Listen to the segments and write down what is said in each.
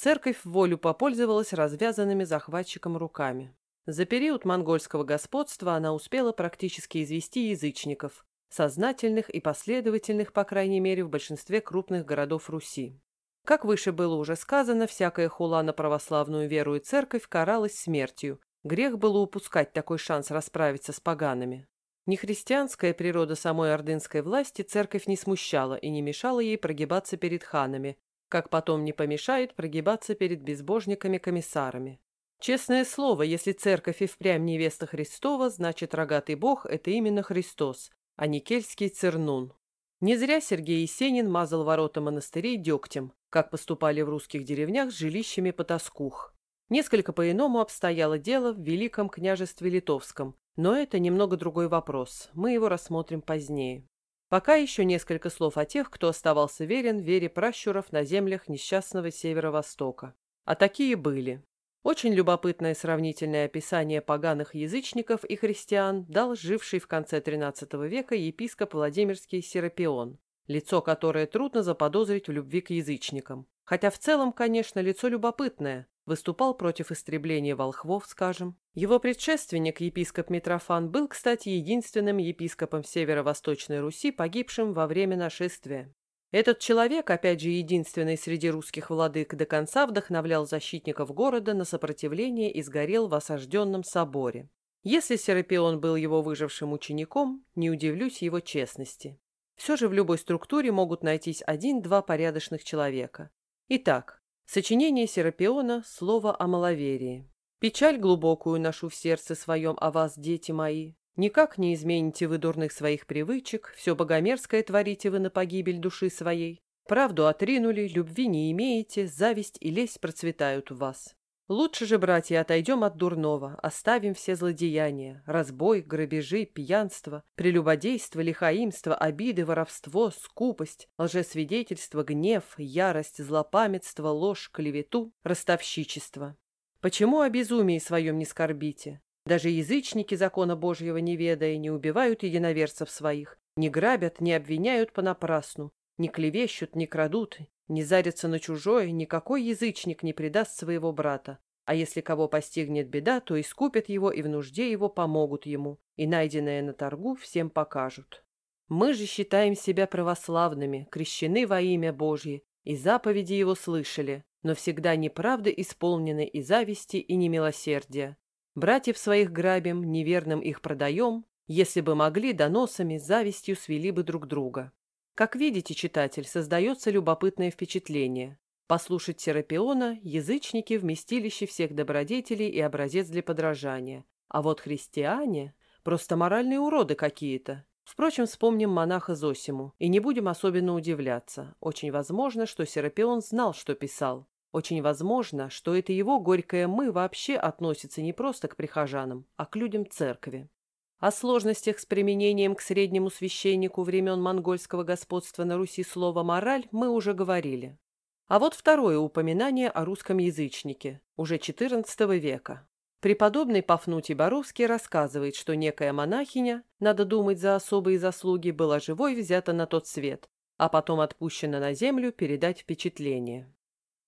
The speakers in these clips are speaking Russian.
церковь в волю попользовалась развязанными захватчиком руками. За период монгольского господства она успела практически извести язычников, сознательных и последовательных, по крайней мере, в большинстве крупных городов Руси. Как выше было уже сказано, всякая хула на православную веру и церковь каралась смертью. Грех было упускать такой шанс расправиться с погаными. Нехристианская природа самой ордынской власти церковь не смущала и не мешала ей прогибаться перед ханами, как потом не помешает прогибаться перед безбожниками-комиссарами. Честное слово, если церковь и впрямь невеста Христова, значит рогатый бог – это именно Христос, а не кельтский цернун. Не зря Сергей Есенин мазал ворота монастырей дегтем, как поступали в русских деревнях с жилищами потаскух. Несколько по-иному обстояло дело в Великом княжестве Литовском, но это немного другой вопрос, мы его рассмотрим позднее. Пока еще несколько слов о тех, кто оставался верен вере пращуров на землях несчастного северо-востока. А такие были. Очень любопытное сравнительное описание поганых язычников и христиан дал живший в конце XIII века епископ Владимирский Серапион, лицо которое трудно заподозрить в любви к язычникам. Хотя в целом, конечно, лицо любопытное, выступал против истребления волхвов, скажем. Его предшественник, епископ Митрофан, был, кстати, единственным епископом Северо-Восточной Руси, погибшим во время нашествия. Этот человек, опять же единственный среди русских владык, до конца вдохновлял защитников города на сопротивление и сгорел в осажденном соборе. Если Серапион был его выжившим учеником, не удивлюсь его честности. Все же в любой структуре могут найтись один-два порядочных человека. Итак, сочинение Серапиона «Слово о маловерии». «Печаль глубокую ношу в сердце своем о вас, дети мои, Никак не измените вы дурных своих привычек, все богомерзкое творите вы на погибель души своей. Правду отринули, любви не имеете, зависть и лесть процветают в вас. Лучше же, братья, отойдем от дурного, оставим все злодеяния, разбой, грабежи, пьянство, прелюбодейство, лихаимство, обиды, воровство, скупость, лжесвидетельство, гнев, ярость, злопамятство, ложь, клевету, ростовщичество. Почему о безумии своем не скорбите? Даже язычники закона Божьего не ведая, не убивают единоверцев своих, не грабят, не обвиняют понапрасну, не клевещут, не крадут, не зарятся на чужое, никакой язычник не предаст своего брата. А если кого постигнет беда, то искупят его и в нужде его помогут ему, и найденное на торгу всем покажут. Мы же считаем себя православными, крещены во имя Божье, и заповеди его слышали, но всегда неправды исполнены и зависти, и немилосердия. Братьев своих грабим, неверным их продаем, если бы могли, доносами, завистью свели бы друг друга. Как видите, читатель, создается любопытное впечатление. Послушать Серапиона – язычники вместилище всех добродетелей и образец для подражания. А вот христиане – просто моральные уроды какие-то. Впрочем, вспомним монаха Зосиму и не будем особенно удивляться. Очень возможно, что Серапион знал, что писал. Очень возможно, что это его горькое «мы» вообще относится не просто к прихожанам, а к людям церкви. О сложностях с применением к среднему священнику времен монгольского господства на Руси слова «мораль» мы уже говорили. А вот второе упоминание о русском язычнике, уже XIV века. Преподобный Пафнутий Боровский рассказывает, что некая монахиня, надо думать за особые заслуги, была живой взята на тот свет, а потом отпущена на землю передать впечатление.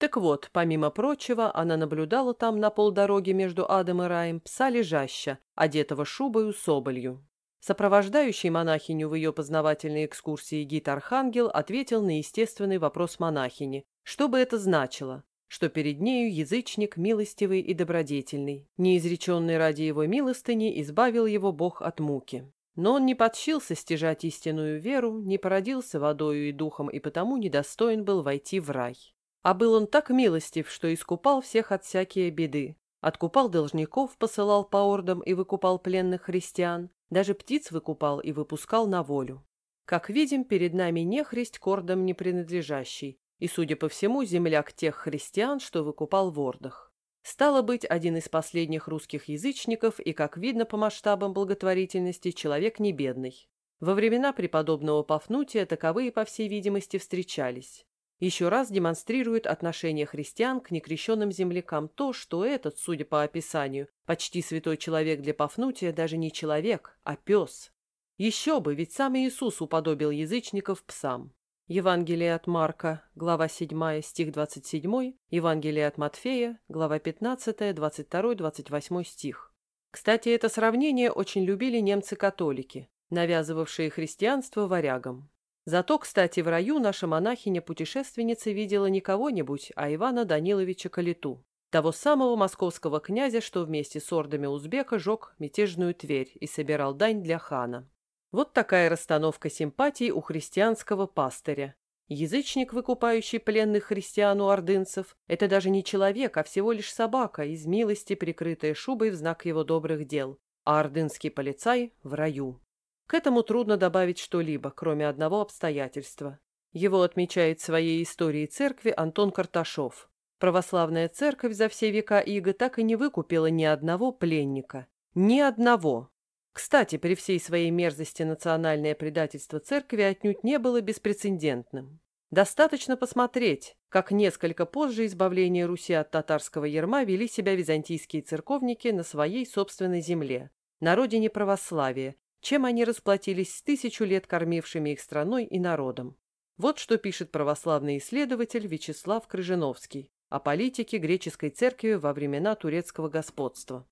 Так вот, помимо прочего, она наблюдала там на полдороге между адом и раем пса лежаща, одетого шубою соболью. Сопровождающий монахиню в ее познавательной экскурсии гид Архангел ответил на естественный вопрос монахини. Что бы это значило? Что перед нею язычник милостивый и добродетельный, неизреченный ради его милостыни, избавил его Бог от муки. Но он не подщился стяжать истинную веру, не породился водою и духом и потому недостоин был войти в рай. А был он так милостив, что искупал всех от всякие беды. Откупал должников, посылал по ордам и выкупал пленных христиан, даже птиц выкупал и выпускал на волю. Как видим, перед нами не христ к ордам не принадлежащий, и, судя по всему, земляк тех христиан, что выкупал в ордах. Стало быть, один из последних русских язычников и, как видно по масштабам благотворительности, человек не бедный. Во времена преподобного Пафнутия таковые, по всей видимости, встречались еще раз демонстрирует отношение христиан к некрещенным землякам то, что этот, судя по описанию, почти святой человек для Пафнутия даже не человек, а пес. Еще бы, ведь сам Иисус уподобил язычников псам. Евангелие от Марка, глава 7, стих 27, Евангелие от Матфея, глава 15, 22, 28 стих. Кстати, это сравнение очень любили немцы-католики, навязывавшие христианство варягам. Зато, кстати, в раю наша монахиня-путешественница видела не кого-нибудь, а Ивана Даниловича Калиту, того самого московского князя, что вместе с ордами узбека жег мятежную Тверь и собирал дань для хана. Вот такая расстановка симпатий у христианского пастыря. Язычник, выкупающий пленных христиан у ордынцев, это даже не человек, а всего лишь собака, из милости, прикрытая шубой в знак его добрых дел, а ордынский полицай в раю. К этому трудно добавить что-либо, кроме одного обстоятельства. Его отмечает в своей истории церкви Антон Карташов. Православная церковь за все века иго так и не выкупила ни одного пленника. Ни одного. Кстати, при всей своей мерзости национальное предательство церкви отнюдь не было беспрецедентным. Достаточно посмотреть, как несколько позже избавления Руси от татарского ярма вели себя византийские церковники на своей собственной земле, на родине православия, чем они расплатились с тысячу лет кормившими их страной и народом. Вот что пишет православный исследователь Вячеслав Крыжиновский о политике греческой церкви во времена турецкого господства.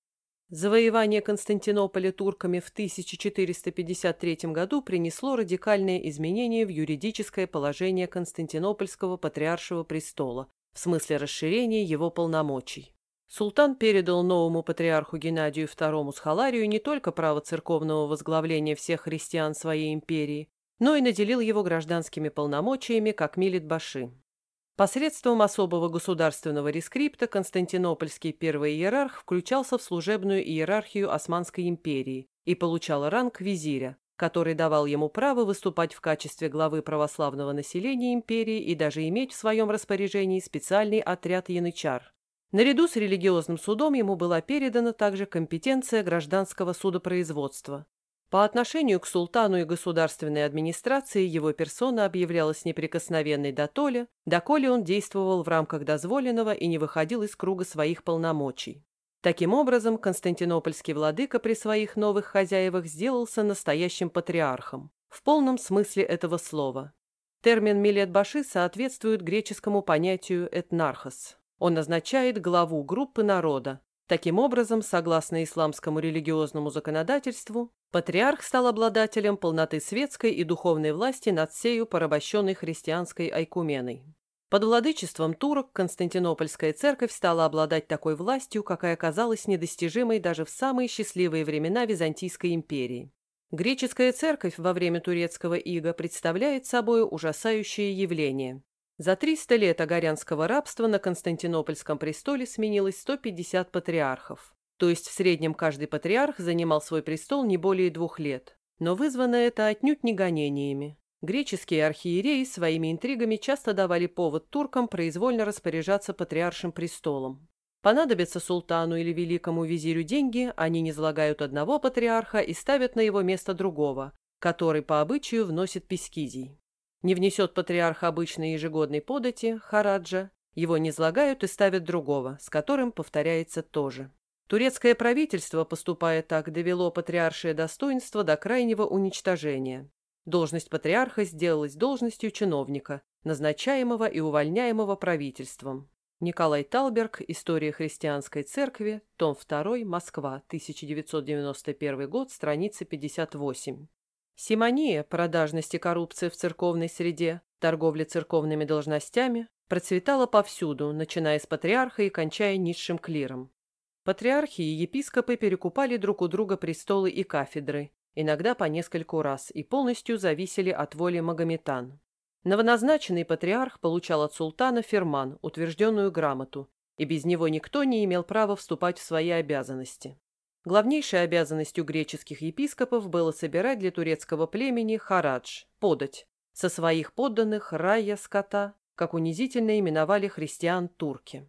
Завоевание Константинополя турками в 1453 году принесло радикальные изменения в юридическое положение Константинопольского патриаршего престола в смысле расширения его полномочий. Султан передал новому патриарху Геннадию II Схаларию не только право церковного возглавления всех христиан своей империи, но и наделил его гражданскими полномочиями, как милит Баши. Посредством особого государственного рескрипта Константинопольский первый иерарх включался в служебную иерархию Османской империи и получал ранг визиря, который давал ему право выступать в качестве главы православного населения империи и даже иметь в своем распоряжении специальный отряд янычар. Наряду с религиозным судом ему была передана также компетенция гражданского судопроизводства, по отношению к султану и государственной администрации его персона объявлялась неприкосновенной до толя, доколе он действовал в рамках дозволенного и не выходил из круга своих полномочий. Таким образом, константинопольский владыка при своих новых хозяевах сделался настоящим патриархом, в полном смысле этого слова. Термин «милет-баши» соответствует греческому понятию «этнархос». Он означает главу группы народа, Таким образом, согласно исламскому религиозному законодательству, патриарх стал обладателем полноты светской и духовной власти над всею порабощенной христианской айкуменой. Под владычеством турок Константинопольская церковь стала обладать такой властью, какая оказалась недостижимой даже в самые счастливые времена Византийской империи. Греческая церковь во время турецкого ига представляет собой ужасающее явление. За 300 лет агарянского рабства на Константинопольском престоле сменилось 150 патриархов. То есть в среднем каждый патриарх занимал свой престол не более двух лет. Но вызвано это отнюдь не гонениями. Греческие архиереи своими интригами часто давали повод туркам произвольно распоряжаться патриаршим престолом. Понадобятся султану или великому визирю деньги, они не излагают одного патриарха и ставят на его место другого, который по обычаю вносит пескизий. Не внесет патриарх обычной ежегодной подати, хараджа, его не излагают и ставят другого, с которым повторяется тоже. Турецкое правительство, поступая так, довело патриаршее достоинство до крайнего уничтожения. Должность патриарха сделалась должностью чиновника, назначаемого и увольняемого правительством. Николай Талберг, История христианской церкви, том 2, Москва, 1991 год, страница 58. Симония, продажность и коррупция в церковной среде, торговля церковными должностями процветала повсюду, начиная с патриарха и кончая низшим клиром. Патриархи и епископы перекупали друг у друга престолы и кафедры, иногда по нескольку раз, и полностью зависели от воли магометан. Новоназначенный патриарх получал от султана ферман, утвержденную грамоту, и без него никто не имел права вступать в свои обязанности. Главнейшей обязанностью греческих епископов было собирать для турецкого племени харадж, подать, со своих подданных рая скота, как унизительно именовали христиан турки.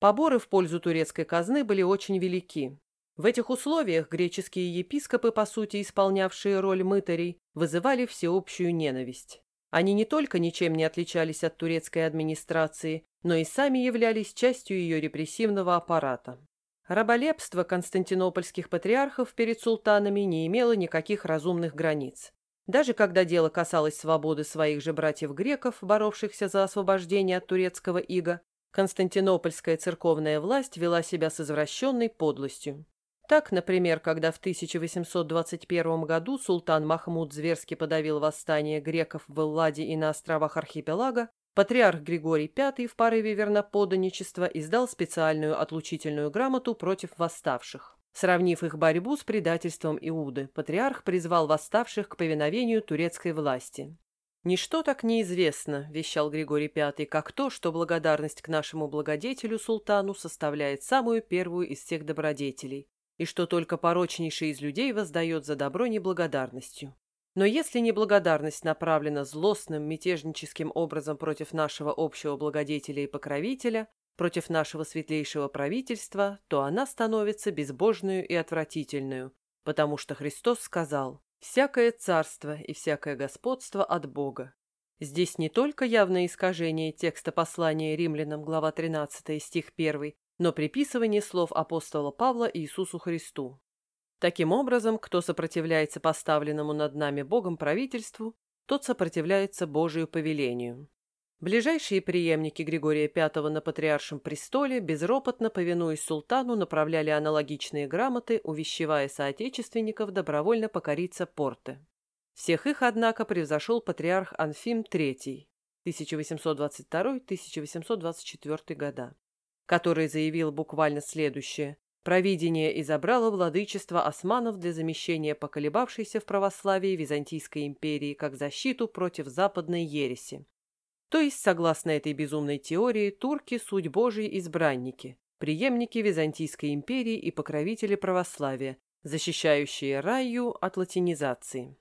Поборы в пользу турецкой казны были очень велики. В этих условиях греческие епископы, по сути исполнявшие роль мытарей, вызывали всеобщую ненависть. Они не только ничем не отличались от турецкой администрации, но и сами являлись частью ее репрессивного аппарата. Раболепство константинопольских патриархов перед султанами не имело никаких разумных границ. Даже когда дело касалось свободы своих же братьев-греков, боровшихся за освобождение от турецкого ига, Константинопольская церковная власть вела себя с извращенной подлостью. Так, например, когда в 1821 году султан Махмуд зверски подавил восстание греков в Элладе и на островах архипелага, патриарх Григорий V в порыве верноподданничества издал специальную отлучительную грамоту против восставших. Сравнив их борьбу с предательством Иуды, патриарх призвал восставших к повиновению турецкой власти. «Ничто так неизвестно», – вещал Григорий V, – «как то, что благодарность к нашему благодетелю султану составляет самую первую из всех добродетелей, и что только порочнейший из людей воздает за добро неблагодарностью. Но если неблагодарность направлена злостным, мятежническим образом против нашего общего благодетеля и покровителя, против нашего светлейшего правительства, то она становится безбожную и отвратительную, потому что Христос сказал «всякое царство и всякое господство от Бога». Здесь не только явное искажение текста послания римлянам, глава 13, стих 1, но приписывание слов апостола Павла Иисусу Христу. Таким образом, кто сопротивляется поставленному над нами Богом правительству, тот сопротивляется Божию повелению. Ближайшие преемники Григория V на патриаршем престоле, безропотно повинуясь султану, направляли аналогичные грамоты, увещевая соотечественников добровольно покориться порты. Всех их, однако, превзошел патриарх Анфим III 1822-1824 года, который заявил буквально следующее «Провидение изобрало владычество османов для замещения поколебавшейся в православии Византийской империи как защиту против западной ереси, то есть, согласно этой безумной теории, турки – суть Божьи избранники, преемники Византийской империи и покровители православия, защищающие раю от латинизации.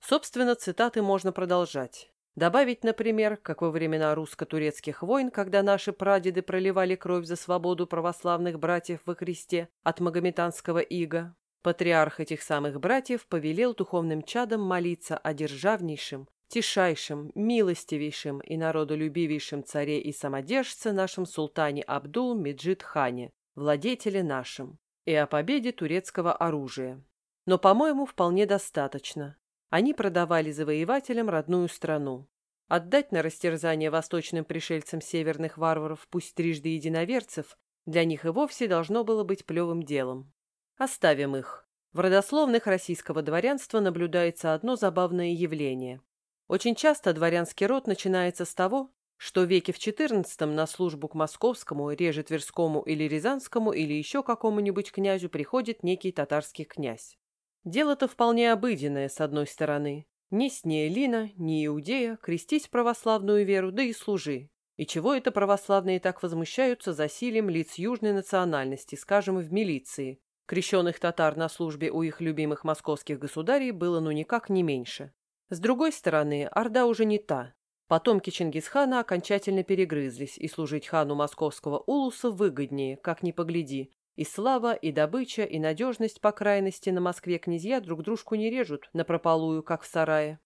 Собственно, цитаты можно продолжать. Добавить, например, как во времена русско-турецких войн, когда наши прадеды проливали кровь за свободу православных братьев во Христе от магометанского ига, патриарх этих самых братьев повелел духовным чадам молиться о державнейшем, тишайшем, милостивейшем и народолюбивейшем царе и самодержце нашем султане Абдул Меджид Хане, владетеле нашим, и о победе турецкого оружия. Но, по-моему, вполне достаточно. Они продавали завоевателям родную страну. Отдать на растерзание восточным пришельцам северных варваров, пусть трижды единоверцев, для них и вовсе должно было быть плевым делом. Оставим их. В родословных российского дворянства наблюдается одно забавное явление. Очень часто дворянский род начинается с того, что веке в XIV на службу к московскому, реже Тверскому или Рязанскому или еще какому-нибудь князю приходит некий татарский князь. Дело-то вполне обыденное, с одной стороны. Ни с ни Элина, ни Иудея, крестись православную веру, да и служи. И чего это православные так возмущаются засилием лиц южной национальности, скажем, в милиции? Крещенных татар на службе у их любимых московских государей было ну никак не меньше. С другой стороны, Орда уже не та. Потомки Чингисхана окончательно перегрызлись, и служить хану московского улуса выгоднее, как ни погляди. И слава, и добыча, и надежность по крайности на Москве князья друг дружку не режут напропалую, как в сарае.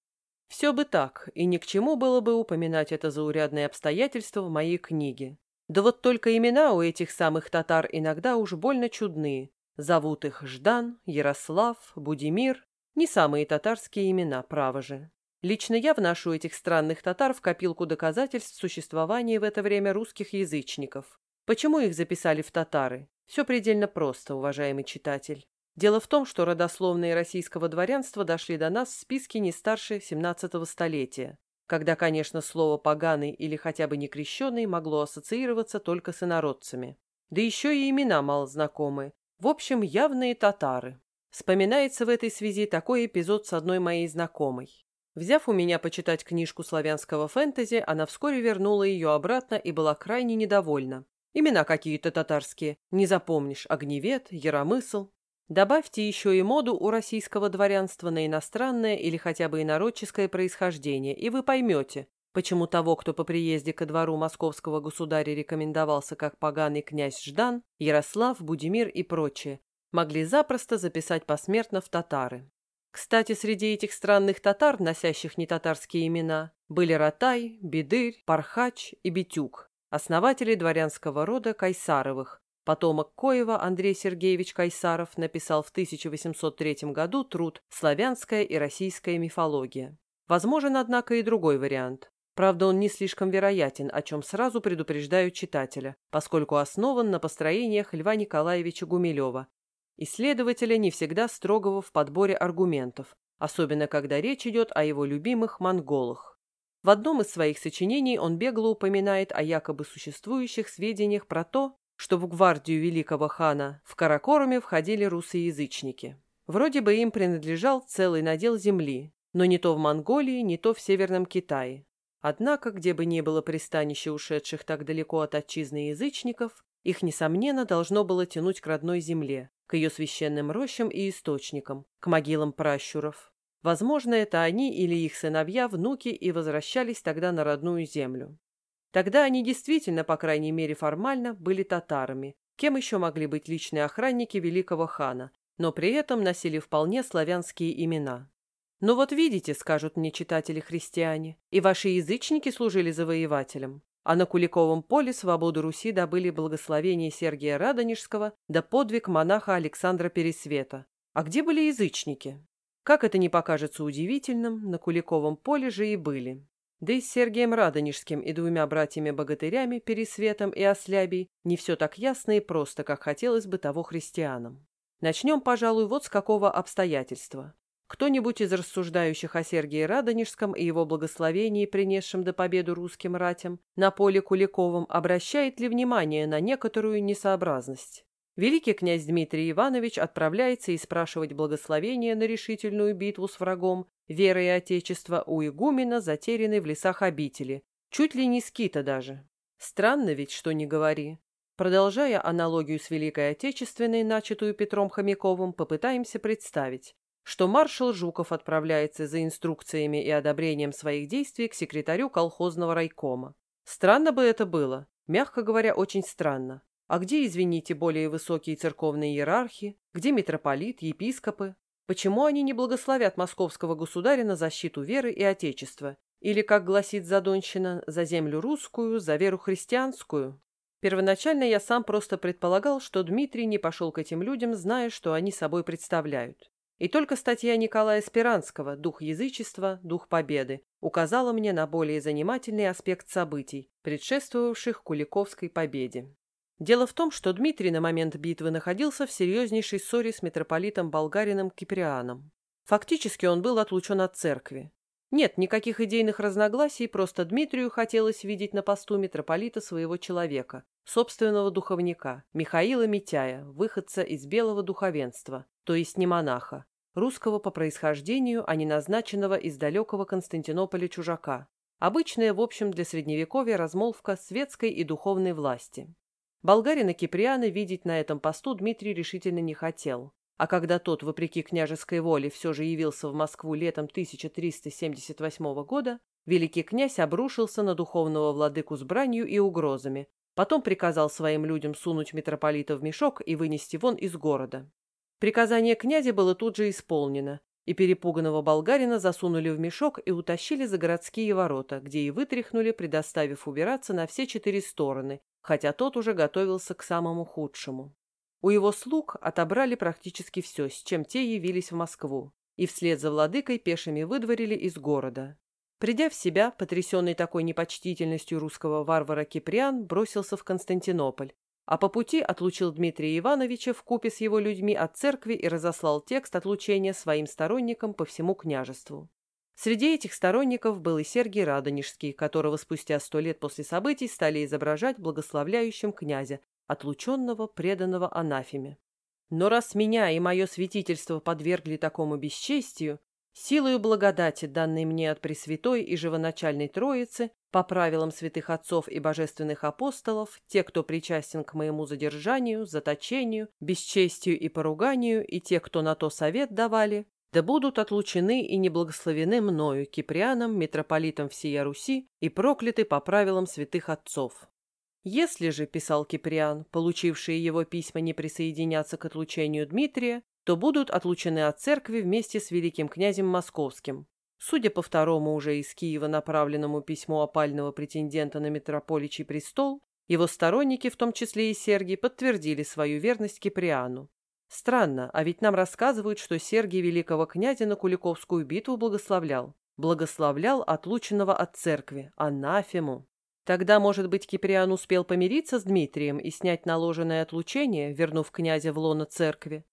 Все бы так, и ни к чему было бы упоминать это заурядное обстоятельство в моей книге. Да вот только имена у этих самых татар иногда уж больно чудные. Зовут их Ждан, Ярослав, Будимир не самые татарские имена, право же. Лично я вношу этих странных татар в копилку доказательств существования в это время русских язычников. Почему их записали в татары? Все предельно просто, уважаемый читатель. Дело в том, что родословные российского дворянства дошли до нас в списке не старше 17 столетия, когда, конечно, слово «поганый» или хотя бы «некрещенный» могло ассоциироваться только с инородцами. Да еще и имена мало знакомы. В общем, явные татары. Вспоминается в этой связи такой эпизод с одной моей знакомой. Взяв у меня почитать книжку славянского фэнтези, она вскоре вернула ее обратно и была крайне недовольна. Имена какие-то татарские, не запомнишь, огневет, яромысл. Добавьте еще и моду у российского дворянства на иностранное или хотя бы инородческое происхождение, и вы поймете, почему того, кто по приезде ко двору московского государя рекомендовался как поганый князь Ждан, Ярослав, Будимир и прочее, могли запросто записать посмертно в татары. Кстати, среди этих странных татар, носящих не татарские имена, были Ратай, Бедырь, Пархач и Битюк, основатели дворянского рода Кайсаровых, Потомок Коева Андрей Сергеевич Кайсаров написал в 1803 году труд «Славянская и российская мифология». Возможен, однако, и другой вариант. Правда, он не слишком вероятен, о чем сразу предупреждаю читателя, поскольку основан на построениях Льва Николаевича Гумилева, исследователя не всегда строгого в подборе аргументов, особенно когда речь идет о его любимых монголах. В одном из своих сочинений он бегло упоминает о якобы существующих сведениях про то, что в гвардию великого хана в Каракоруме входили русоязычники. Вроде бы им принадлежал целый надел земли, но не то в Монголии, не то в Северном Китае. Однако, где бы ни было пристанище ушедших так далеко от отчизны язычников, их, несомненно, должно было тянуть к родной земле, к ее священным рощам и источникам, к могилам пращуров. Возможно, это они или их сыновья, внуки и возвращались тогда на родную землю. Тогда они действительно, по крайней мере формально, были татарами. Кем еще могли быть личные охранники великого хана, но при этом носили вполне славянские имена. «Ну вот видите», — скажут мне читатели-христиане, «и ваши язычники служили завоевателям, а на Куликовом поле свободу Руси добыли благословение Сергия Радонежского да подвиг монаха Александра Пересвета. А где были язычники? Как это не покажется удивительным, на Куликовом поле же и были. Да и с Сергием Радонежским и двумя братьями-богатырями, Пересветом и Ослябей, не все так ясно и просто, как хотелось бы того христианам. Начнем, пожалуй, вот с какого обстоятельства. Кто-нибудь из рассуждающих о Сергии Радонежском и его благословении, принесшем до победу русским ратям, на поле Куликовом, обращает ли внимание на некоторую несообразность? Великий князь Дмитрий Иванович отправляется и спрашивать благословения на решительную битву с врагом, вера и отечество у игумена, затерянной в лесах обители, чуть ли не скита даже. Странно ведь, что не говори. Продолжая аналогию с Великой Отечественной, начатую Петром Хомяковым, попытаемся представить, что маршал Жуков отправляется за инструкциями и одобрением своих действий к секретарю колхозного райкома. Странно бы это было, мягко говоря, очень странно. А где, извините, более высокие церковные иерархи? Где митрополит, епископы? Почему они не благословят московского государя на защиту веры и отечества? Или, как гласит Задонщина, за землю русскую, за веру христианскую? Первоначально я сам просто предполагал, что Дмитрий не пошел к этим людям, зная, что они собой представляют. И только статья Николая Спиранского «Дух язычества, дух победы» указала мне на более занимательный аспект событий, предшествовавших Куликовской победе. Дело в том, что Дмитрий на момент битвы находился в серьезнейшей ссоре с митрополитом болгарином Киприаном. Фактически он был отлучен от церкви. Нет никаких идейных разногласий, просто Дмитрию хотелось видеть на посту митрополита своего человека, собственного духовника, Михаила Митяя, выходца из белого духовенства, то есть не монаха, русского по происхождению, а не назначенного из далекого Константинополя чужака. Обычная, в общем, для средневековья размолвка светской и духовной власти. Болгарина Киприана видеть на этом посту Дмитрий решительно не хотел. А когда тот, вопреки княжеской воле, все же явился в Москву летом 1378 года, великий князь обрушился на духовного владыку с бранью и угрозами, потом приказал своим людям сунуть митрополита в мешок и вынести вон из города. Приказание князя было тут же исполнено, и перепуганного болгарина засунули в мешок и утащили за городские ворота, где и вытряхнули, предоставив убираться на все четыре стороны, хотя тот уже готовился к самому худшему. У его слуг отобрали практически все, с чем те явились в Москву, и вслед за владыкой пешими выдворили из города. Придя в себя, потрясенный такой непочтительностью русского варвара Киприан бросился в Константинополь, а по пути отлучил Дмитрия Ивановича в купе с его людьми от церкви и разослал текст отлучения своим сторонникам по всему княжеству. Среди этих сторонников был и Сергий Радонежский, которого спустя сто лет после событий стали изображать благословляющим князя, отлученного, преданного анафеме. Но раз меня и мое святительство подвергли такому бесчестию, силою благодати, данной мне от Пресвятой и Живоначальной Троицы, по правилам святых отцов и божественных апостолов, те, кто причастен к моему задержанию, заточению, бесчестию и поруганию, и те, кто на то совет давали, да будут отлучены и неблагословены мною, Киприаном, митрополитом всея Руси, и прокляты по правилам святых отцов. Если же, писал Киприан, получившие его письма не присоединятся к отлучению Дмитрия, то будут отлучены от церкви вместе с великим князем Московским, Судя по второму уже из Киева направленному письму опального претендента на митрополичий престол, Его сторонники, в том числе и Сергий, подтвердили свою верность Киприану. Странно, а ведь нам рассказывают, что Сергий великого князя на Куликовскую битву благословлял. Благословлял отлученного от церкви, анафему. Тогда, может быть, Киприан успел помириться с Дмитрием и снять наложенное отлучение, вернув князя в лоно церкви.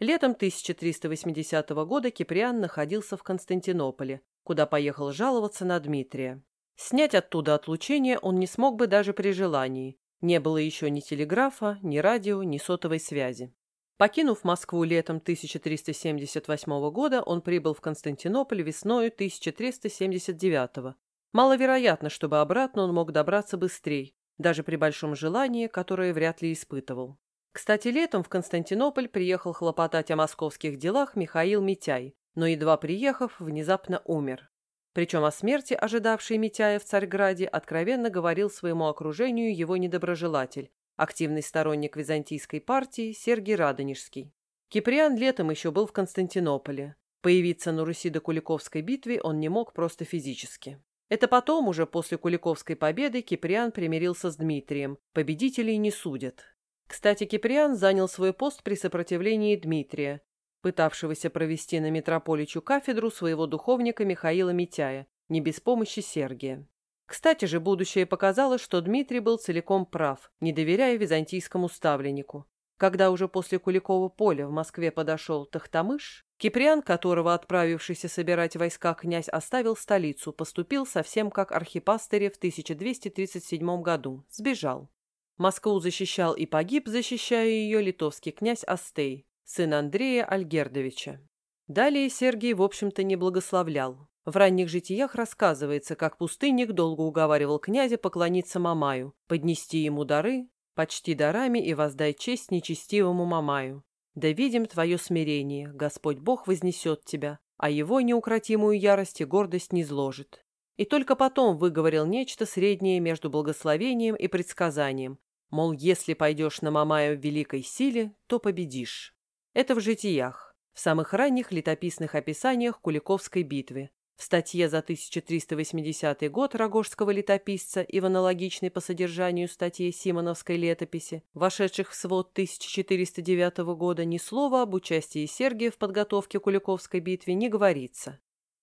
Летом 1380 года Киприан находился в Константинополе, куда поехал жаловаться на Дмитрия. Снять оттуда отлучение он не смог бы даже при желании. Не было еще ни телеграфа, ни радио, ни сотовой связи. Покинув Москву летом 1378 года, он прибыл в Константинополь весною 1379. Маловероятно, чтобы обратно он мог добраться быстрее, даже при большом желании, которое вряд ли испытывал. Кстати, летом в Константинополь приехал хлопотать о московских делах Михаил Митяй, но едва приехав, внезапно умер. Причем о смерти, ожидавшей Митяя в Царьграде, откровенно говорил своему окружению его недоброжелатель, активный сторонник византийской партии Сергий Радонежский. Киприан летом еще был в Константинополе. Появиться на Руси до Куликовской битвы он не мог просто физически. Это потом, уже после Куликовской победы, Киприан примирился с Дмитрием. Победителей не судят. Кстати, Киприан занял свой пост при сопротивлении Дмитрия, пытавшегося провести на митрополичу кафедру своего духовника Михаила Митяя, не без помощи Сергия. Кстати же, будущее показало, что Дмитрий был целиком прав, не доверяя византийскому ставленнику. Когда уже после Куликова поля в Москве подошел Тахтамыш, Киприан, которого отправившийся собирать войска князь оставил столицу, поступил совсем как архипастыре в 1237 году, сбежал. Москву защищал и погиб, защищая ее литовский князь Астей, сын Андрея Альгердовича. Далее Сергий, в общем-то, не благословлял. В ранних житиях рассказывается, как пустынник долго уговаривал князя поклониться Мамаю, поднести ему дары, почти дарами и воздай честь нечестивому Мамаю. Да видим твое смирение, Господь Бог вознесет тебя, а его неукротимую ярость и гордость не зложит. И только потом выговорил нечто среднее между благословением и предсказанием, Мол, если пойдешь на Мамая в великой силе, то победишь. Это в житиях, в самых ранних летописных описаниях Куликовской битвы, в статье за 1380 год Рогожского летописца и в аналогичной по содержанию статье Симоновской летописи, вошедших в свод 1409 года, ни слова об участии Сергия в подготовке Куликовской битвы не говорится.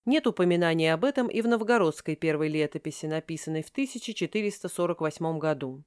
Нет упоминания об этом и в новгородской первой летописи, написанной в 1448 году.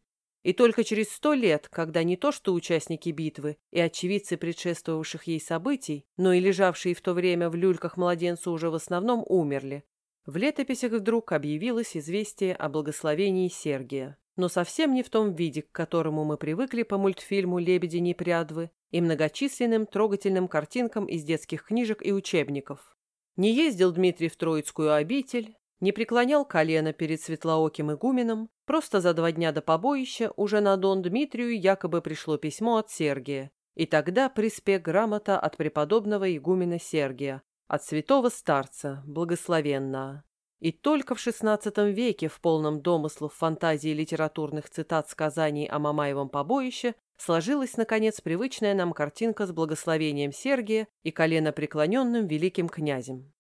И только через сто лет, когда не то что участники битвы и очевидцы предшествовавших ей событий, но и лежавшие в то время в люльках младенцы уже в основном умерли, в летописях вдруг объявилось известие о благословении Сергия, но совсем не в том виде, к которому мы привыкли по мультфильму «Лебеди непрядвы» и многочисленным трогательным картинкам из детских книжек и учебников. Не ездил Дмитрий в Троицкую обитель, не преклонял колено перед светлооким игуменом, просто за два дня до побоища уже на Дон Дмитрию якобы пришло письмо от Сергия, и тогда приспе грамота от преподобного игумена Сергия, от святого старца, благословенного. И только в XVI веке в полном домыслов фантазии литературных цитат сказаний о Мамаевом побоище сложилась, наконец, привычная нам картинка с благословением Сергия и коленопреклоненным великим князем.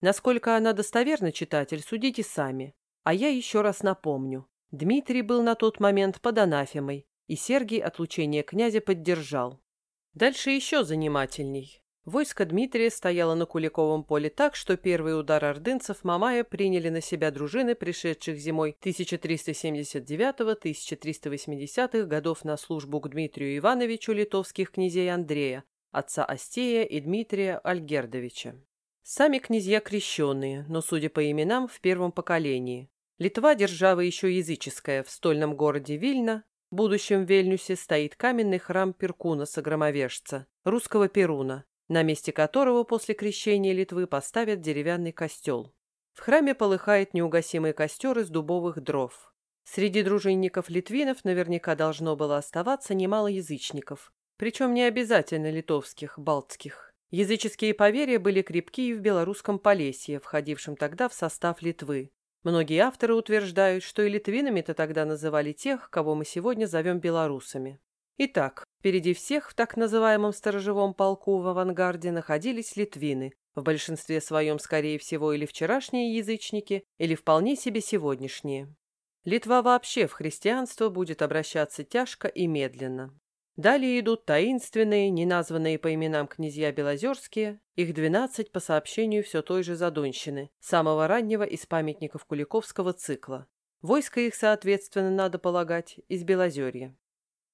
Насколько она достоверна, читатель, судите сами. А я еще раз напомню. Дмитрий был на тот момент под анафемой, и Сергий отлучение князя поддержал. Дальше еще занимательней. Войско Дмитрия стояло на Куликовом поле так, что первый удар ордынцев Мамая приняли на себя дружины, пришедших зимой 1379-1380 годов на службу к Дмитрию Ивановичу литовских князей Андрея, отца Астея и Дмитрия Альгердовича. Сами князья крещенные, но, судя по именам, в первом поколении. Литва – держава еще языческая. В стольном городе Вильна, будущем Вельнюсе, стоит каменный храм Перкунаса Громовежца, русского Перуна, на месте которого после крещения Литвы поставят деревянный костел. В храме полыхает неугасимый костер из дубовых дров. Среди дружинников литвинов наверняка должно было оставаться немало язычников, причем не обязательно литовских, балтских. Языческие поверья были крепки и в белорусском Полесье, входившем тогда в состав Литвы. Многие авторы утверждают, что и литвинами-то тогда называли тех, кого мы сегодня зовем белорусами. Итак, впереди всех в так называемом сторожевом полку в авангарде находились литвины, в большинстве своем, скорее всего, или вчерашние язычники, или вполне себе сегодняшние. Литва вообще в христианство будет обращаться тяжко и медленно. Далее идут таинственные, неназванные по именам князья Белозерские, их двенадцать по сообщению все той же Задонщины, самого раннего из памятников Куликовского цикла. Войско их, соответственно, надо полагать, из Белозерья.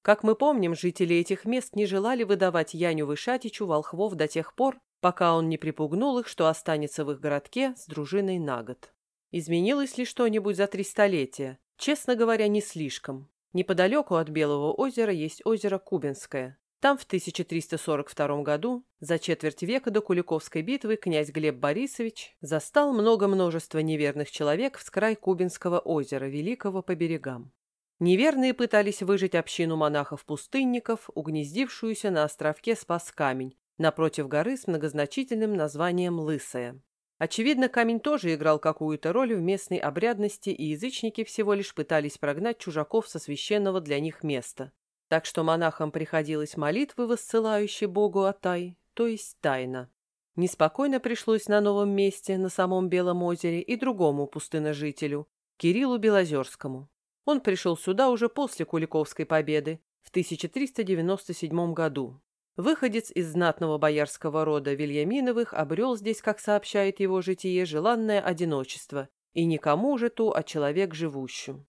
Как мы помним, жители этих мест не желали выдавать Яню Вышатичу волхвов до тех пор, пока он не припугнул их, что останется в их городке с дружиной на год. Изменилось ли что-нибудь за три столетия? Честно говоря, не слишком. Неподалеку от Белого озера есть озеро Кубинское. Там в 1342 году, за четверть века до Куликовской битвы, князь Глеб Борисович застал много-множество неверных человек в край Кубинского озера, великого по берегам. Неверные пытались выжить общину монахов-пустынников, угнездившуюся на островке Спас-Камень, напротив горы с многозначительным названием Лысая. Очевидно, камень тоже играл какую-то роль в местной обрядности, и язычники всего лишь пытались прогнать чужаков со священного для них места. Так что монахам приходилось молитвы, воссылающие Богу Атай, то есть тайна. Неспокойно пришлось на новом месте, на самом Белом озере, и другому пустыножителю, Кириллу Белозерскому. Он пришел сюда уже после Куликовской победы, в 1397 году, Выходец из знатного боярского рода Вильяминовых обрел здесь, как сообщает его житие, желанное одиночество, и никому же ту, а человек живущим.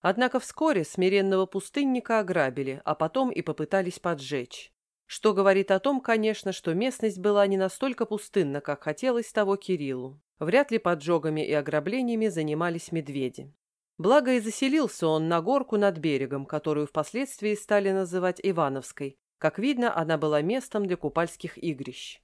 Однако вскоре смиренного пустынника ограбили, а потом и попытались поджечь. Что говорит о том, конечно, что местность была не настолько пустынна, как хотелось того Кириллу. Вряд ли поджогами и ограблениями занимались медведи. Благо и заселился он на горку над берегом, которую впоследствии стали называть Ивановской, как видно, она была местом для купальских игрищ.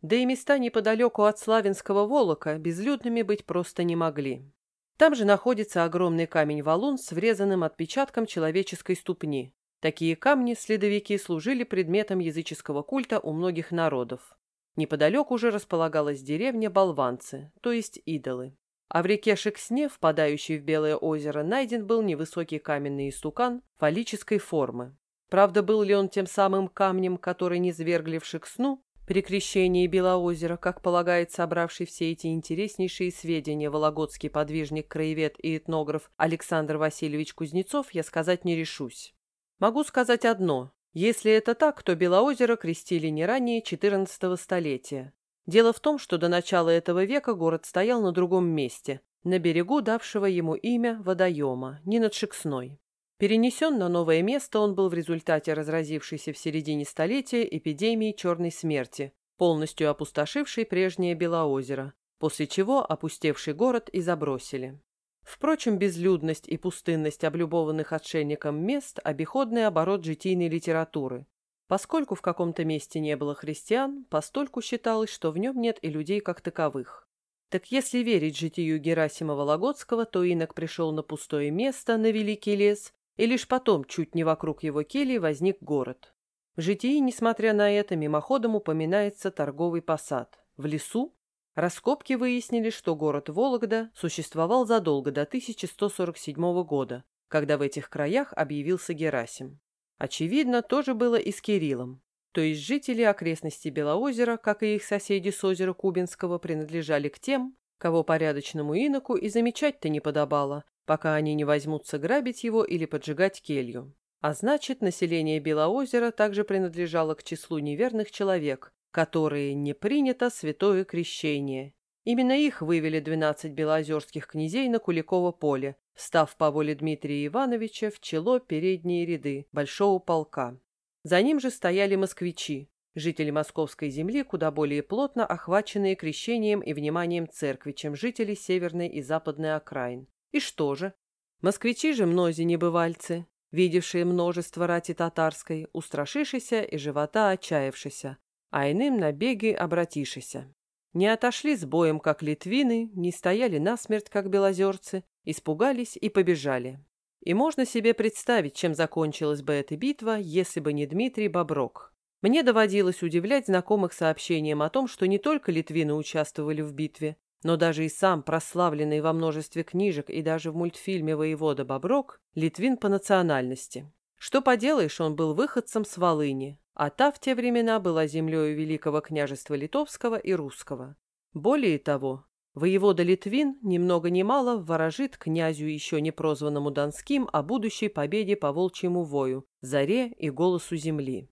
Да и места неподалеку от Славянского Волока безлюдными быть просто не могли. Там же находится огромный камень-валун с врезанным отпечатком человеческой ступни. Такие камни следовики служили предметом языческого культа у многих народов. Неподалеку уже располагалась деревня Болванцы, то есть идолы. А в реке Шексне, впадающей в Белое озеро, найден был невысокий каменный истукан фаллической формы. Правда, был ли он тем самым камнем, который не звергли в Шексну, при крещении Белоозера, как полагает собравший все эти интереснейшие сведения вологодский подвижник, краевед и этнограф Александр Васильевич Кузнецов, я сказать не решусь. Могу сказать одно. Если это так, то Белоозеро крестили не ранее XIV столетия. Дело в том, что до начала этого века город стоял на другом месте, на берегу давшего ему имя водоема, не над Шексной. Перенесен на новое место он был в результате разразившейся в середине столетия эпидемии черной смерти, полностью опустошившей прежнее Белоозеро, после чего опустевший город и забросили. Впрочем, безлюдность и пустынность облюбованных отшельником мест – обиходный оборот житийной литературы. Поскольку в каком-то месте не было христиан, постольку считалось, что в нем нет и людей как таковых. Так если верить житию Герасима Вологодского, то инок пришел на пустое место, на великий лес, и лишь потом, чуть не вокруг его кельи, возник город. В житии, несмотря на это, мимоходом упоминается торговый посад. В лесу раскопки выяснили, что город Вологда существовал задолго до 1147 года, когда в этих краях объявился Герасим. Очевидно, тоже было и с Кириллом. То есть жители окрестностей Белоозера, как и их соседи с озера Кубинского, принадлежали к тем, кого порядочному иноку и замечать-то не подобало, пока они не возьмутся грабить его или поджигать келью. А значит, население Белоозера также принадлежало к числу неверных человек, которые не принято святое крещение. Именно их вывели двенадцать белоозерских князей на Куликово поле, став по воле Дмитрия Ивановича в чело передние ряды большого полка. За ним же стояли москвичи, жители московской земли, куда более плотно охваченные крещением и вниманием церкви, чем жители северной и западной окраин. И что же? Москвичи же мнози небывальцы, видевшие множество рати татарской, устрашившися и живота отчаявшися, а иным набеги обратишися. Не отошли с боем, как литвины, не стояли насмерть, как белозерцы, испугались и побежали. И можно себе представить, чем закончилась бы эта битва, если бы не Дмитрий Боброк. Мне доводилось удивлять знакомых сообщением о том, что не только литвины участвовали в битве, но даже и сам, прославленный во множестве книжек и даже в мультфильме «Воевода Боброк», Литвин по национальности. Что поделаешь, он был выходцем с Волыни, а та в те времена была землей Великого княжества Литовского и Русского. Более того, Воевода Литвин ни много ни мало ворожит князю еще не прозванному Донским о будущей победе по волчьему вою, заре и голосу земли.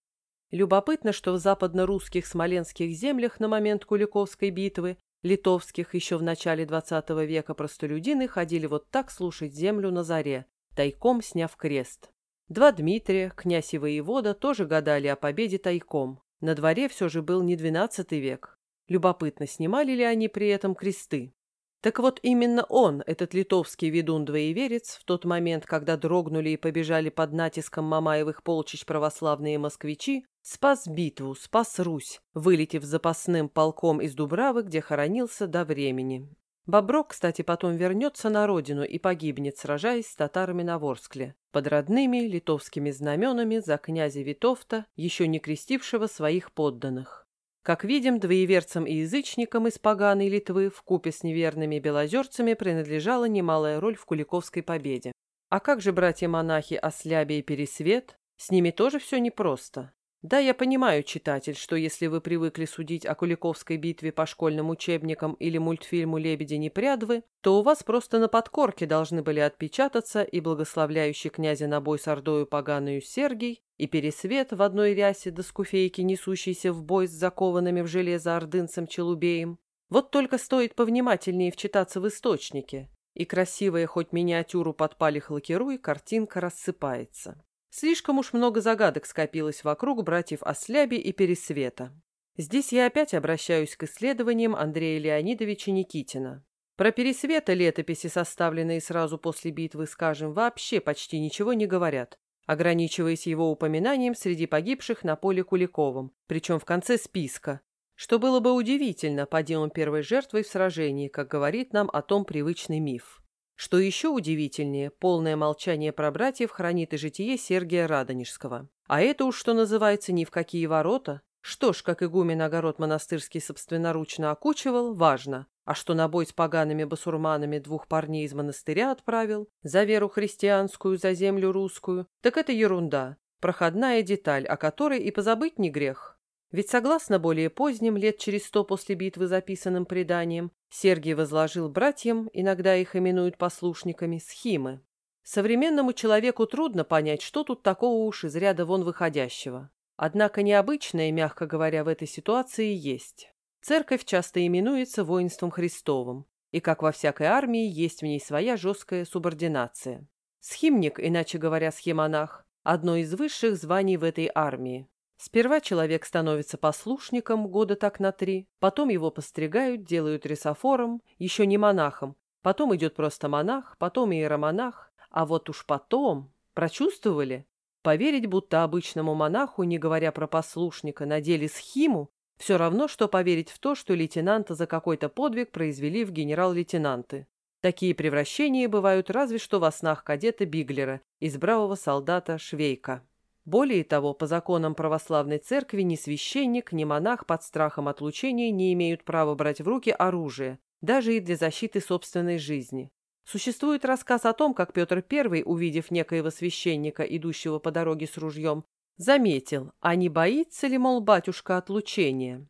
Любопытно, что в западно-русских смоленских землях на момент Куликовской битвы литовских еще в начале XX века простолюдины ходили вот так слушать землю на заре, тайком сняв крест. Два Дмитрия, князь и воевода, тоже гадали о победе тайком. На дворе все же был не XII век. Любопытно, снимали ли они при этом кресты. Так вот именно он, этот литовский ведун-двоеверец, в тот момент, когда дрогнули и побежали под натиском Мамаевых полчищ православные москвичи, спас битву, спас Русь, вылетев запасным полком из Дубравы, где хоронился до времени. Боброк, кстати, потом вернется на родину и погибнет, сражаясь с татарами на Ворскле, под родными литовскими знаменами за князя Витовта, еще не крестившего своих подданных. Как видим, двоеверцам и язычникам из поганой Литвы в купе с неверными белозерцами принадлежала немалая роль в Куликовской победе. А как же братья-монахи Ослябе и Пересвет? С ними тоже все непросто. Да, я понимаю, читатель, что если вы привыкли судить о Куликовской битве по школьным учебникам или мультфильму «Лебеди-непрядвы», то у вас просто на подкорке должны были отпечататься и благословляющий князя на бой с Ордою поганую Сергий, и Пересвет в одной рясе до скуфейки, несущийся в бой с закованными в железо ордынцем Челубеем. Вот только стоит повнимательнее вчитаться в источники, и красивая хоть миниатюру подпали хлакируй, картинка рассыпается. Слишком уж много загадок скопилось вокруг братьев Осляби и Пересвета. Здесь я опять обращаюсь к исследованиям Андрея Леонидовича Никитина. Про Пересвета летописи, составленные сразу после битвы, скажем, вообще почти ничего не говорят, ограничиваясь его упоминанием среди погибших на поле Куликовым, причем в конце списка, что было бы удивительно, поди он первой жертвой в сражении, как говорит нам о том привычный миф. Что еще удивительнее, полное молчание про братьев хранит и житие Сергия Радонежского. А это уж, что называется, ни в какие ворота. Что ж, как игумен огород монастырский собственноручно окучивал, важно. А что на бой с погаными басурманами двух парней из монастыря отправил, за веру христианскую, за землю русскую, так это ерунда. Проходная деталь, о которой и позабыть не грех. Ведь согласно более поздним, лет через сто после битвы записанным преданиям, Сергий возложил братьям, иногда их именуют послушниками, схимы. Современному человеку трудно понять, что тут такого уж из ряда вон выходящего. Однако необычное, мягко говоря, в этой ситуации есть. Церковь часто именуется воинством Христовым, и, как во всякой армии, есть в ней своя жесткая субординация. Схимник, иначе говоря, схемонах, одно из высших званий в этой армии. Сперва человек становится послушником года так на три, потом его постригают, делают рисофором, еще не монахом, потом идет просто монах, потом иеромонах, а вот уж потом... Прочувствовали? Поверить, будто обычному монаху, не говоря про послушника, надели схиму, все равно, что поверить в то, что лейтенанта за какой-то подвиг произвели в генерал-лейтенанты. Такие превращения бывают разве что во снах кадета Биглера из бравого солдата Швейка. Более того, по законам православной церкви ни священник, ни монах под страхом отлучения не имеют права брать в руки оружие, даже и для защиты собственной жизни. Существует рассказ о том, как Петр I, увидев некоего священника, идущего по дороге с ружьем, заметил, а не боится ли, мол, батюшка отлучения.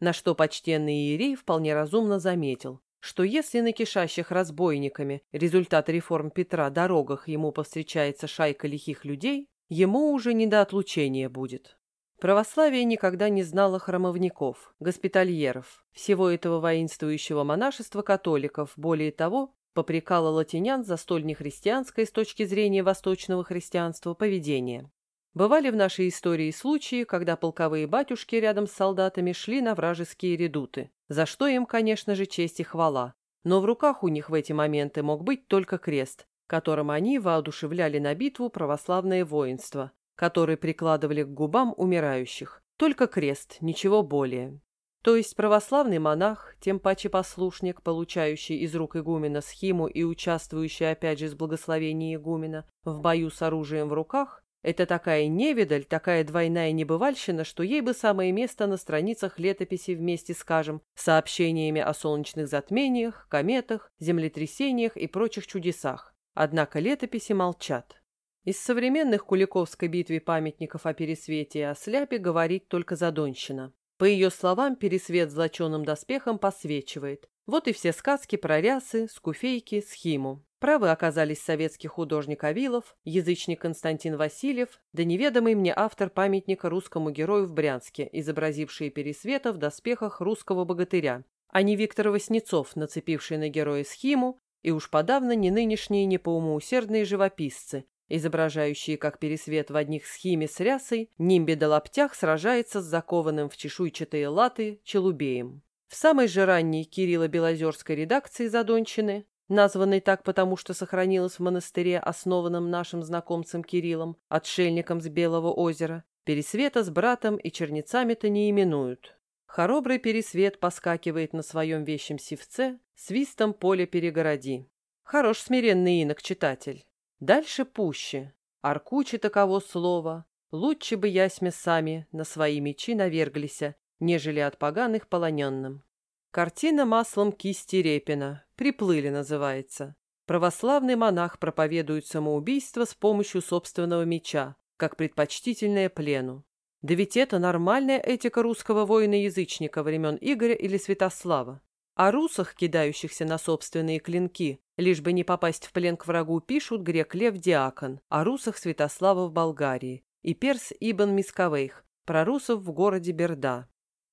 На что почтенный иерей вполне разумно заметил, что если на кишащих разбойниками результат реформ Петра дорогах ему повстречается шайка лихих людей, Ему уже не до отлучения будет. Православие никогда не знало храмовников, госпитальеров, всего этого воинствующего монашества католиков, более того, попрекало латинян за столь нехристианское с точки зрения восточного христианства поведение. Бывали в нашей истории случаи, когда полковые батюшки рядом с солдатами шли на вражеские редуты, за что им, конечно же, честь и хвала. Но в руках у них в эти моменты мог быть только крест, которым они воодушевляли на битву православное воинство, которые прикладывали к губам умирающих. Только крест, ничего более. То есть православный монах, тем паче послушник, получающий из рук игумена схиму и участвующий опять же с благословения игумена в бою с оружием в руках, это такая невидаль, такая двойная небывальщина, что ей бы самое место на страницах летописи вместе, скажем, сообщениями о солнечных затмениях, кометах, землетрясениях и прочих чудесах. Однако летописи молчат. Из современных Куликовской битве памятников о Пересвете и о Сляпе говорит только Задонщина. По ее словам, Пересвет злоченым доспехом посвечивает. Вот и все сказки про рясы, скуфейки, схиму. Правы оказались советский художник Авилов, язычник Константин Васильев, да неведомый мне автор памятника русскому герою в Брянске, изобразивший Пересвета в доспехах русского богатыря, а не Виктор Васнецов, нацепивший на героя схиму, и уж подавно не нынешние непоумоусердные живописцы, изображающие, как Пересвет в одних схиме с рясой, нимбе до лаптях сражается с закованным в чешуйчатые латы челубеем. В самой же ранней Кирилло-Белозерской редакции Задончины названной так потому, что сохранилась в монастыре, основанном нашим знакомцем Кириллом, отшельником с Белого озера, Пересвета с братом и чернецами-то не именуют. Хоробрый Пересвет поскакивает на своем вещем сивце, свистом поле перегороди. Хорош смиренный инок-читатель. Дальше пуще. Аркучи таково слово. Лучше бы ясме сами на свои мечи наверглися, нежели от поганых полоненным. Картина маслом кисти Репина. «Приплыли» называется. Православный монах проповедует самоубийство с помощью собственного меча, как предпочтительное плену. Да ведь это нормальная этика русского воина-язычника времен Игоря или Святослава. О русах, кидающихся на собственные клинки, лишь бы не попасть в плен к врагу, пишут грек Лев Диакон, о русах Святослава в Болгарии и перс Ибн Мисковейх, про русов в городе Берда.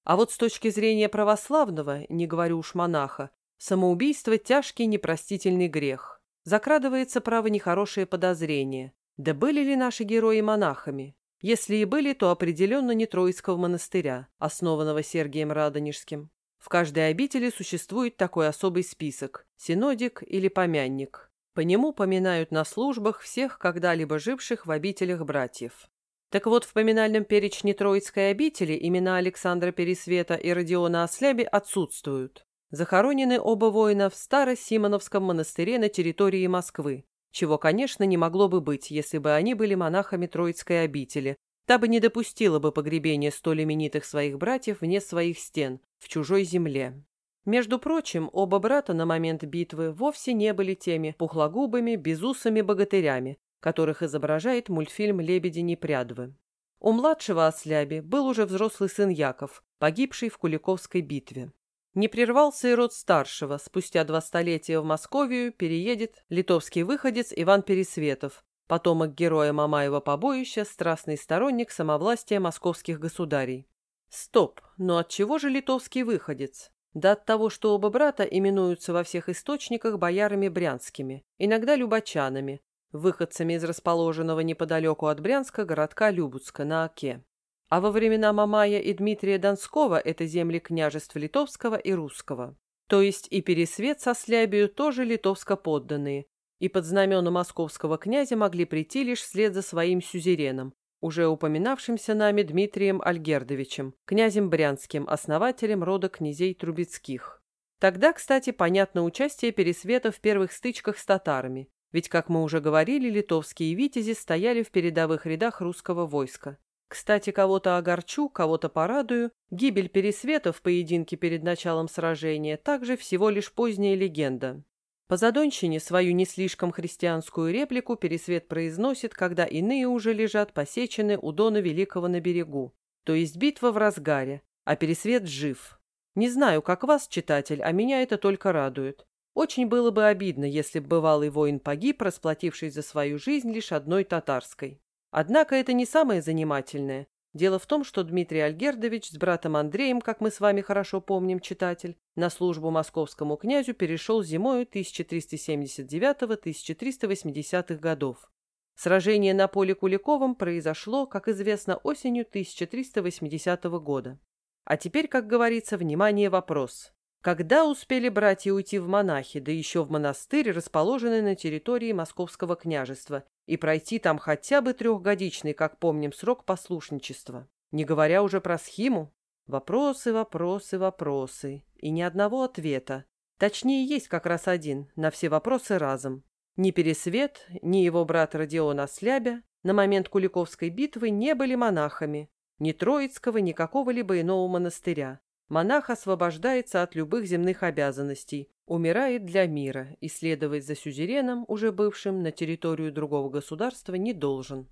А вот с точки зрения православного, не говорю уж монаха, самоубийство – тяжкий непростительный грех. Закрадывается, право, нехорошее подозрение. Да были ли наши герои монахами? Если и были, то определенно не Троицкого монастыря, основанного Сергием Радонежским. В каждой обители существует такой особый список – синодик или помянник. По нему поминают на службах всех когда-либо живших в обителях братьев. Так вот, в поминальном перечне Троицкой обители имена Александра Пересвета и Родиона Осляби отсутствуют. Захоронены оба воина в Старо-Симоновском монастыре на территории Москвы, чего, конечно, не могло бы быть, если бы они были монахами Троицкой обители. Та бы не допустила бы погребения столь именитых своих братьев вне своих стен, в чужой земле. Между прочим, оба брата на момент битвы вовсе не были теми пухлогубыми, безусыми богатырями, которых изображает мультфильм «Лебеди-непрядвы». У младшего Осляби был уже взрослый сын Яков, погибший в Куликовской битве. Не прервался и род старшего, спустя два столетия в Московию переедет литовский выходец Иван Пересветов, потомок героя Мамаева побоища, страстный сторонник самовластия московских государей. Стоп, но от чего же литовский выходец? Да от того, что оба брата именуются во всех источниках боярами брянскими, иногда любачанами, выходцами из расположенного неподалеку от Брянска городка Любуцка на Оке. А во времена Мамая и Дмитрия Донского это земли княжеств Литовского и Русского. То есть и Пересвет со Слябию тоже литовско-подданные, и под знамена московского князя могли прийти лишь вслед за своим сюзереном, уже упоминавшимся нами Дмитрием Альгердовичем, князем Брянским, основателем рода князей Трубецких. Тогда, кстати, понятно участие Пересвета в первых стычках с татарами, ведь, как мы уже говорили, литовские витязи стояли в передовых рядах русского войска. Кстати, кого-то огорчу, кого-то порадую. Гибель Пересвета в поединке перед началом сражения также всего лишь поздняя легенда. По задонщине свою не слишком христианскую реплику Пересвет произносит, когда иные уже лежат посечены у Дона Великого на берегу. То есть битва в разгаре, а Пересвет жив. Не знаю, как вас, читатель, а меня это только радует. Очень было бы обидно, если бы бывалый воин погиб, расплатившись за свою жизнь лишь одной татарской. Однако это не самое занимательное. Дело в том, что Дмитрий Альгердович с братом Андреем, как мы с вами хорошо помним, читатель, на службу московскому князю перешел зимою 1379-1380 годов. Сражение на поле Куликовом произошло, как известно, осенью 1380 года. А теперь, как говорится, внимание, вопрос. Когда успели братья уйти в монахи, да еще в монастырь, расположенный на территории Московского княжества, и пройти там хотя бы трехгодичный, как помним, срок послушничества? Не говоря уже про схиму? Вопросы, вопросы, вопросы. И ни одного ответа. Точнее, есть как раз один, на все вопросы разом. Ни Пересвет, ни его брат Родион Ослябя на момент Куликовской битвы не были монахами, ни Троицкого, ни какого-либо иного монастыря монах освобождается от любых земных обязанностей, умирает для мира и следовать за сюзереном, уже бывшим на территорию другого государства, не должен.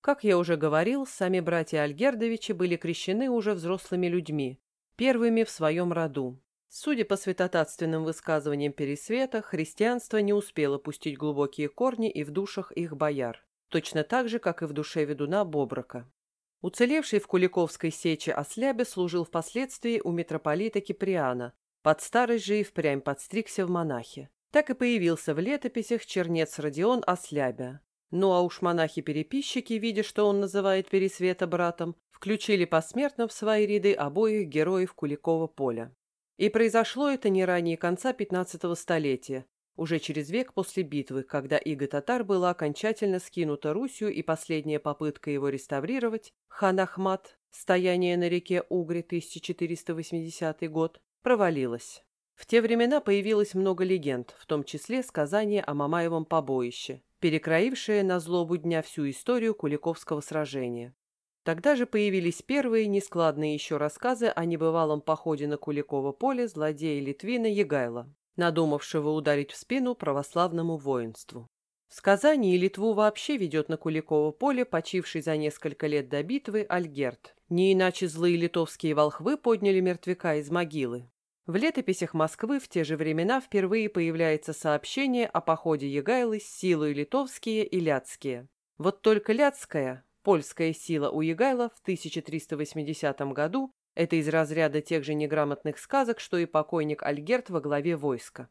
Как я уже говорил, сами братья Альгердовичи были крещены уже взрослыми людьми, первыми в своем роду. Судя по святотатственным высказываниям Пересвета, христианство не успело пустить глубокие корни и в душах их бояр, точно так же, как и в душе ведуна Боброка. Уцелевший в Куликовской сече Ослябе служил впоследствии у митрополита Киприана, под старость же и впрямь подстригся в монахи. Так и появился в летописях чернец Родион Ослябя. Ну а уж монахи-переписчики, видя, что он называет Пересвета братом, включили посмертно в свои ряды обоих героев Куликова поля. И произошло это не ранее конца 15 столетия, уже через век после битвы, когда иго татар была окончательно скинута Русью и последняя попытка его реставрировать, хан Ахмат, стояние на реке Угре, 1480 год, провалилась. В те времена появилось много легенд, в том числе сказание о Мамаевом побоище, перекроившее на злобу дня всю историю Куликовского сражения. Тогда же появились первые нескладные еще рассказы о небывалом походе на Куликово поле злодея Литвина Егайла, надумавшего ударить в спину православному воинству. В сказании Литву вообще ведет на Куликово поле почивший за несколько лет до битвы Альгерт. Не иначе злые литовские волхвы подняли мертвяка из могилы. В летописях Москвы в те же времена впервые появляется сообщение о походе Егайлы с силой литовские и ляцкие. Вот только ляцкая, Польская сила у Егайла в 1380 году – это из разряда тех же неграмотных сказок, что и покойник Альгерт во главе войска.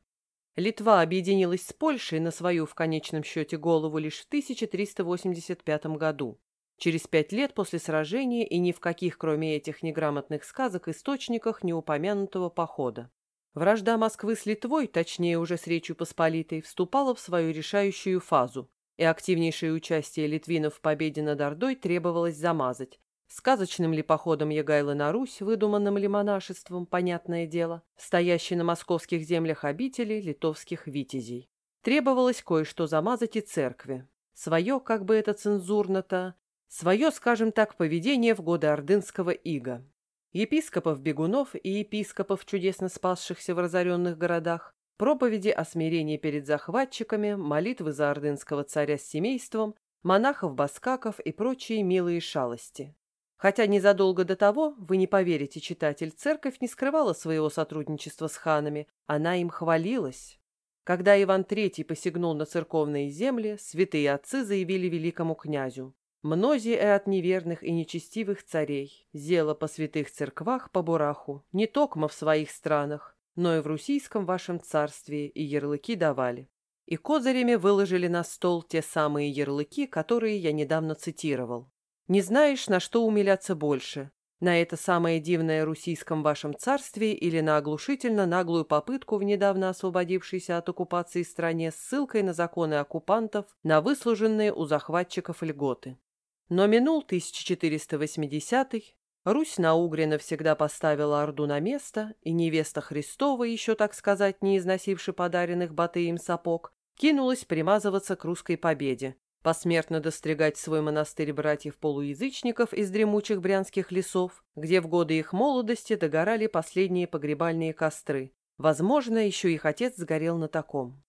Литва объединилась с Польшей на свою в конечном счете голову лишь в 1385 году. Через пять лет после сражения и ни в каких, кроме этих неграмотных сказок, источниках не упомянутого похода. Вражда Москвы с Литвой, точнее уже с Речью Посполитой, вступала в свою решающую фазу и активнейшее участие литвинов в победе над Ордой требовалось замазать. Сказочным ли походом Егайлы на Русь, выдуманным ли монашеством, понятное дело, стоящей на московских землях обители литовских витязей. Требовалось кое-что замазать и церкви. Свое, как бы это цензурно-то, свое, скажем так, поведение в годы ордынского ига. Епископов бегунов и епископов, чудесно спасшихся в разоренных городах, проповеди о смирении перед захватчиками, молитвы за ордынского царя с семейством, монахов-баскаков и прочие милые шалости. Хотя незадолго до того, вы не поверите, читатель, церковь не скрывала своего сотрудничества с ханами, она им хвалилась. Когда Иван III посягнул на церковные земли, святые отцы заявили великому князю «Мнози от неверных и нечестивых царей, зело по святых церквах по бураху, не токмо в своих странах, но и в Русийском вашем царстве и ярлыки давали. И козырями выложили на стол те самые ярлыки, которые я недавно цитировал. Не знаешь, на что умиляться больше, на это самое дивное русийском вашем царстве или на оглушительно наглую попытку в недавно освободившейся от оккупации стране с ссылкой на законы оккупантов, на выслуженные у захватчиков льготы. Но минул 1480 Русь на Угре навсегда поставила Орду на место, и невеста Христова, еще, так сказать, не износивши подаренных Батыем сапог, кинулась примазываться к русской победе, посмертно достригать свой монастырь братьев-полуязычников из дремучих брянских лесов, где в годы их молодости догорали последние погребальные костры. Возможно, еще их отец сгорел на таком.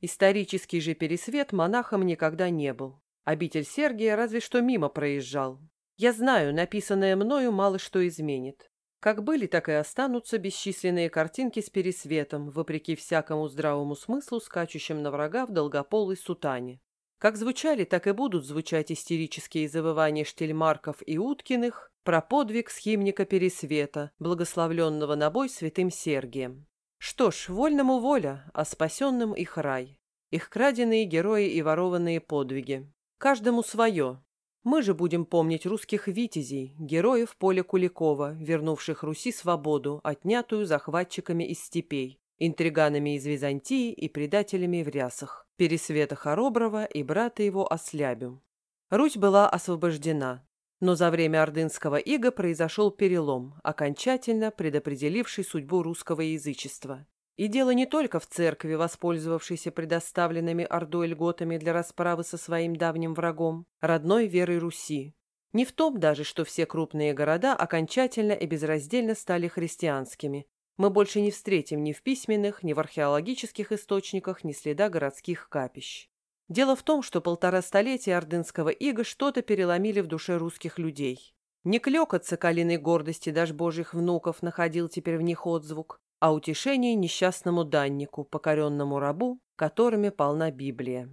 Исторический же пересвет монахом никогда не был. Обитель Сергия разве что мимо проезжал, я знаю, написанное мною мало что изменит. Как были, так и останутся бесчисленные картинки с пересветом, вопреки всякому здравому смыслу, скачущим на врага в долгополой сутане. Как звучали, так и будут звучать истерические завывания Штельмарков и Уткиных про подвиг схимника Пересвета, благословленного на бой святым Сергием. Что ж, вольному воля, а спасенным их рай. Их краденые герои и ворованные подвиги. Каждому свое, мы же будем помнить русских витязей, героев поля Куликова, вернувших Руси свободу, отнятую захватчиками из степей, интриганами из Византии и предателями в рясах, Пересвета Хороброва и брата его Ослябю. Русь была освобождена, но за время Ордынского ига произошел перелом, окончательно предопределивший судьбу русского язычества. И дело не только в церкви, воспользовавшейся предоставленными Ордой льготами для расправы со своим давним врагом, родной верой Руси. Не в том даже, что все крупные города окончательно и безраздельно стали христианскими. Мы больше не встретим ни в письменных, ни в археологических источниках ни следа городских капищ. Дело в том, что полтора столетия ордынского ига что-то переломили в душе русских людей. Не клёкот соколиной гордости даже божьих внуков находил теперь в них отзвук, а утешение несчастному даннику, покоренному рабу, которыми полна Библия.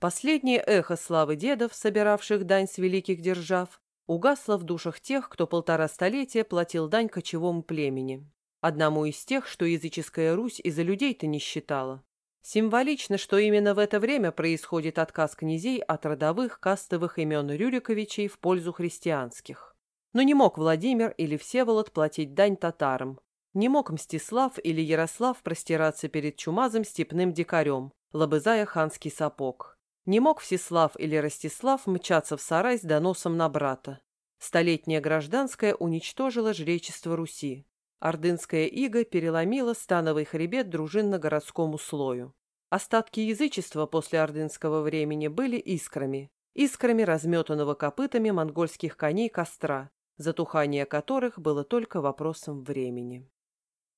Последнее эхо славы дедов, собиравших дань с великих держав, угасло в душах тех, кто полтора столетия платил дань кочевому племени. Одному из тех, что языческая Русь из-за людей-то не считала. Символично, что именно в это время происходит отказ князей от родовых кастовых имен Рюриковичей в пользу христианских. Но не мог Владимир или Всеволод платить дань татарам, не мог Мстислав или Ярослав простираться перед чумазым степным дикарем, лобызая ханский сапог. Не мог Всеслав или Ростислав мчаться в сарай с доносом на брата. Столетняя гражданская уничтожила жречество Руси. Ордынская ига переломила становый хребет дружинно-городскому слою. Остатки язычества после ордынского времени были искрами. Искрами разметанного копытами монгольских коней костра, затухание которых было только вопросом времени.